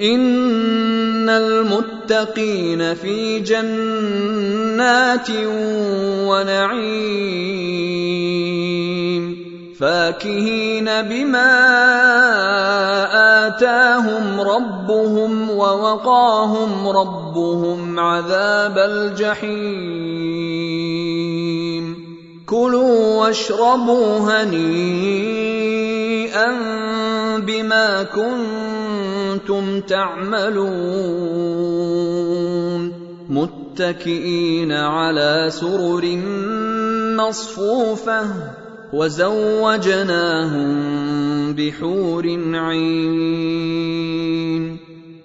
إن المتقين في جنات ونعيم فاكهين بما آتاهم ربهم ووقاهم ربهم عذاب الجحيم كلوا واشربوا هنيئا بما كنتم تعملون متكئين على سرر مصفوفة وزوجناهم بحور عين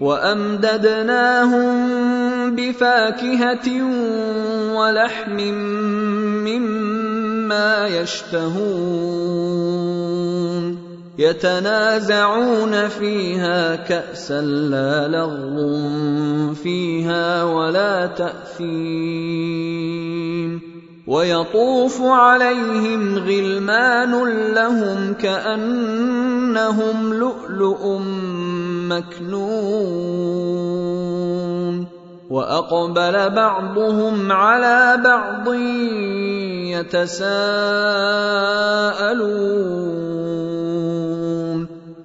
وأمددناهم بفاكهة ولحم مما يشتهون. يتنازعون فيها كأسا لا لغو فيها ولا تأثيم. ويطوف عليهم غلمان لهم كأنهم لؤلؤ مكنون وأقبل بعضهم على بعض يتساءلون.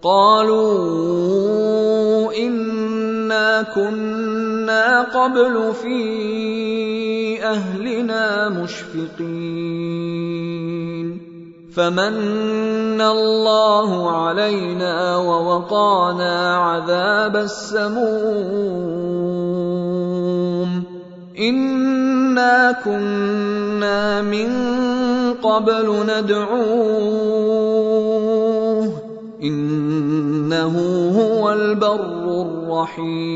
قالوا إنا كنا قبل في أهلنا مشفقين. فمن الله علينا ووقانا عذاب السموم. إنا كنا من قبل ندعوه. إنه هو البر الرحيم.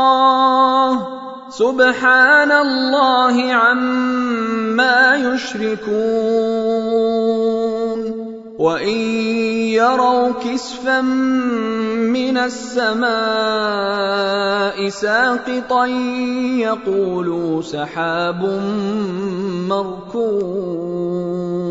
سبحان الله عما يشركون. وإن يروا كسفا من السماء ساقطا يقولوا سحاب مركوم